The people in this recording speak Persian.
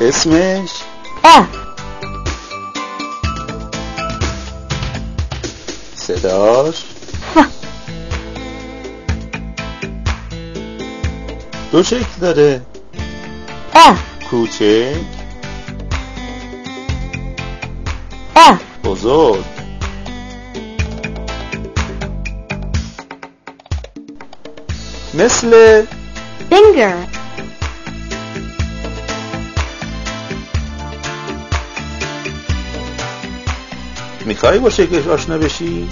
اسمش؟ F صداش؟ F دو شکل داره. F کوچک. F بزرگ. مثل finger می‌خوای با شکلش آشنا بشی.